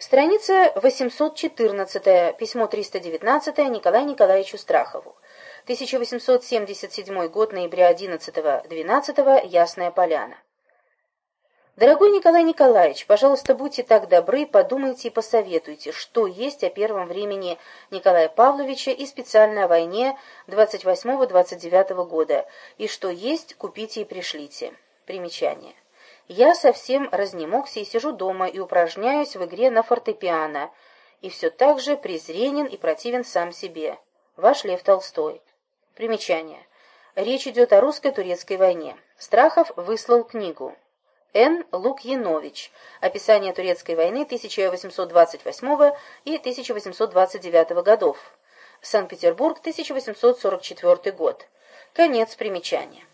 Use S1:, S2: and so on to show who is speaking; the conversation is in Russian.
S1: Страница 814, письмо 319 Николаю Николаевичу Страхову. 1877 год, ноября 11-12, Ясная Поляна. Дорогой Николай Николаевич, пожалуйста, будьте так добры, подумайте и посоветуйте, что есть о первом времени Николая Павловича и специально о войне 28-29 года, и что есть, купите и пришлите. Примечание. Я совсем разнемогся и сижу дома и упражняюсь в игре на фортепиано, и все так же презренен и противен сам себе. Ваш Лев Толстой. Примечание. Речь идет о русско-турецкой войне. Страхов выслал книгу. Н. Лукьянович. Описание турецкой войны 1828 и 1829 годов. Санкт-Петербург, 1844 год. Конец примечания.